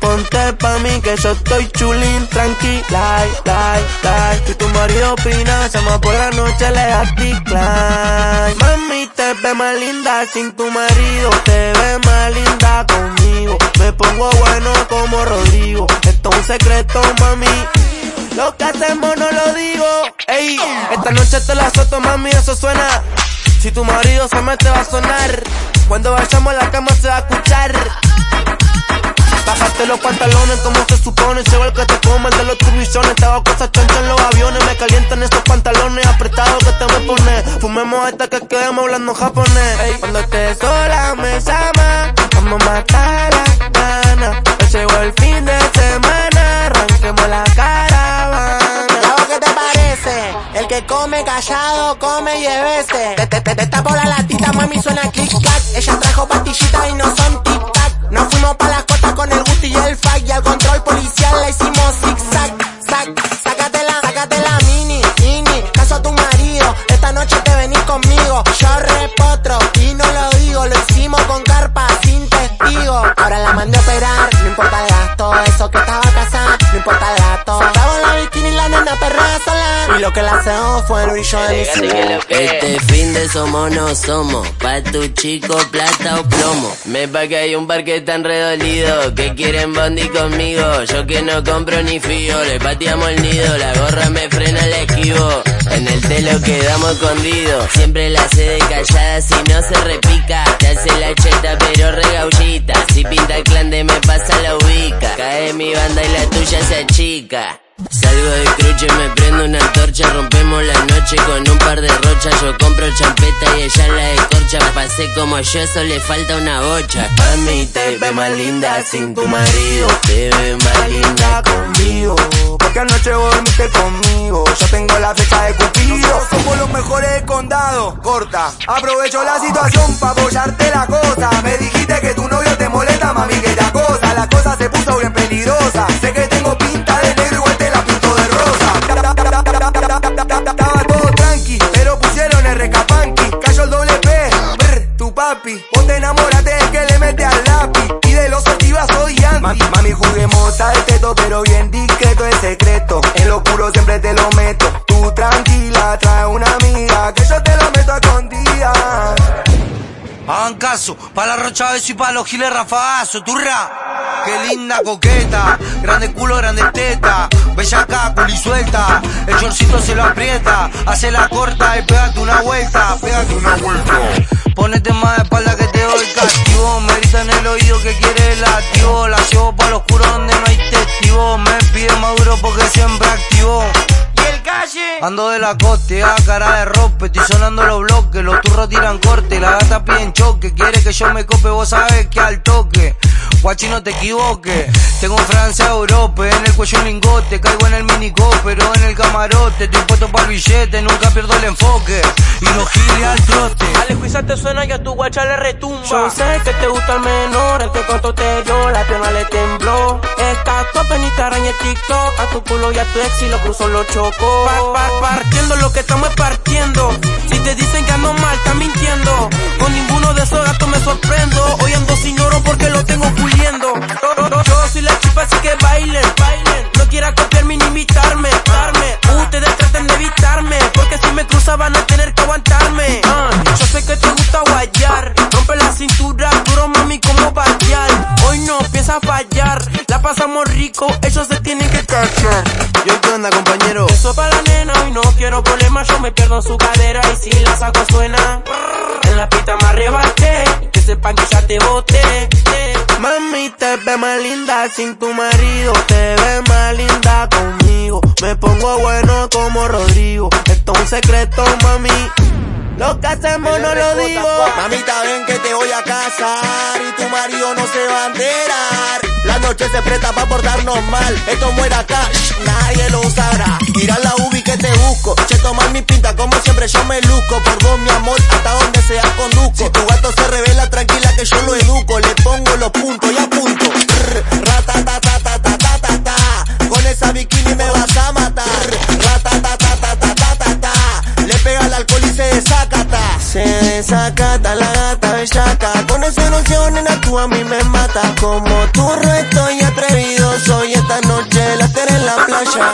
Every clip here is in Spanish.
ponte pa' mí que yo estoy chulín, tranquila, like, like. Si tu marido opina, llama por la noche, le das decline. Mami, te ve más linda sin tu marido, te ve más linda conmigo. Me pongo bueno como Rodrigo, esto es un secreto, mami. Esta noche te la soto, mami, eso suena. Si tu marido se mete va a sonar. Cuando vayamos a la cama se va a escuchar. Bájate los pantalones como se supone. Llevo el que te come el de los turbisones. Te hago cosas en los aviones. Me calientan estos pantalones apretados que te me pone. Fumemos hasta que quedemos hablando japonés. Cuando estés sola me llama. Vamos a come callado, come y bebese. Te, te, te, te tapo la latita, mami, suena click clack. Ella trajo pastillitas y no son tic tac. Nos fuimos pa' la costa con el gusti y el fag. Y al control policial le hicimos zig zag, sac. Sácatela, sácatela, mini, mini. Caso a tu marido, esta noche te venís conmigo. Yo repotro y no lo digo, lo hicimos con carpa, sin testigo. Ahora la mandé a operar, no importa el gasto. Eso que estaba Y lo que la fue el brillo de ojos. Este fin de somos no somos, pa' tu chico plata o plomo. Me pa' que hay un par que están redolidos, que quieren bondi conmigo. Yo que no compro ni fío, le pateamos el nido, la gorra me frena, la esquivo. En el telo quedamos escondidos, siempre la hace de callada si no se repica. Te hace la cheta pero regaullita, si pinta el clan de me pasa la ubica. Cae mi banda y la tuya se achica. Salgo de cruche, me prendo una antorcha, rompemos la noche con un par de rochas. Yo compro champeta y ella la descorcha. Pasé como yo, eso le falta una bocha. Mami, te ve más linda sin tu marido. Te ve más linda conmigo. Porque anoche dormiste conmigo. Yo tengo la fecha de cupido. Somos los mejores del condado. Corta. Aprovecho la situación para apoyarte la cosa. Me papi. Vos te enamoraste del que le mete al lápiz. Y de los activas soy anti. Mami, mami, juguemos al teto, pero bien discreto es secreto. En lo oscuro siempre te lo meto. Tú tranquila, trae una amiga, que yo te lo meto a escondidas. Hagan caso, pa' la rocha beso y pa' los giles rafagazo, turra. Qué linda coqueta, grande culo, grande teta, bella acá, el chorcito se lo aprieta, hace la corta y pégate una vuelta, pégate una vuelta. Ponete más de espalda que te doy castigo, me grita en el oído que quiere el activo, la llevo pa' lo oscuro donde no hay testigo, me pide maduro porque siempre activo. Ando de la coste, a cara de rope, estoy sonando los bloques, los turros tiran corte, la gata piden choque, quiere que yo me cope, vos sabés que al toque. Guachi, no te equivoques, tengo Francia, Europa, en el cuello un lingote, caigo en el minico, pero en el camarote, estoy puesto para el billete, nunca pierdo el enfoque, y no gire al trote. Al juicio te suena y a tu guacha le retumba. Yo sé que te gusta el menor, el que cuanto te dio, la pierna le tembló. Está top en Instagram y en TikTok, a tu culo y a tu ex y lo cruzó lo chocó. Par, par, partiendo lo que estamos pasamos rico, ellos se tienen que cachar. Yo, ¿qué onda, compañero? Eso para la nena y no quiero problemas, yo me pierdo en su cadera y si la saco suena. En la pista me arrebaté, que sepan que ya te boté. Mami, te ve más linda sin tu marido, te ve más linda conmigo. Me pongo bueno como Rodrigo, esto es un secreto, mami. Lo que hacemos no lo digo. Mamita, ven que te voy a casar y tu marido no se va a enterar. La noche se presta para portarnos mal. Esto muere acá, nadie lo sabrá. Tira la ubi que te busco. Che, tomar mi pinta como siempre yo me luzco. Por vos, mi amor, hasta donde sea conduzco. Si tu gato se revela, tranquila que yo lo educo. Le pongo los puntos y mata. Con esa noción, nena, tú a mí me mata. Como tú estoy atrevido, soy esta noche la teré en la playa.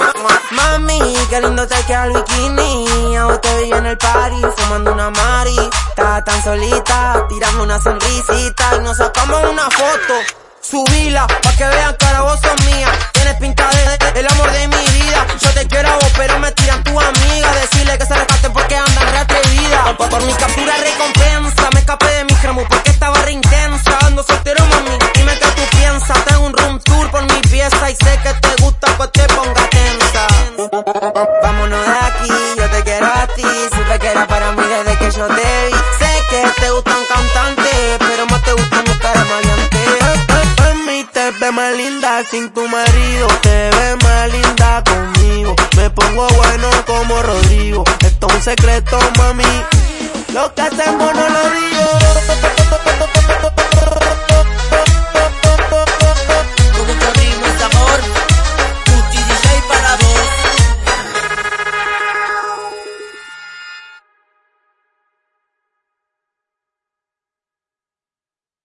Mami, qué lindo te queda el bikini. A te vi en el party, fumando una mari. Estaba tan solita, tirando una sonrisita y nos sacamos una foto. Subila, pa' que vean ahora vos sos mía. Tienes pinta de, el amor de mi vida. Yo te quiero a vos, pero me sin tu marido. Te ves más linda conmigo. Me pongo bueno como Rodrigo. Esto es un secreto, mami. Lo que hacemos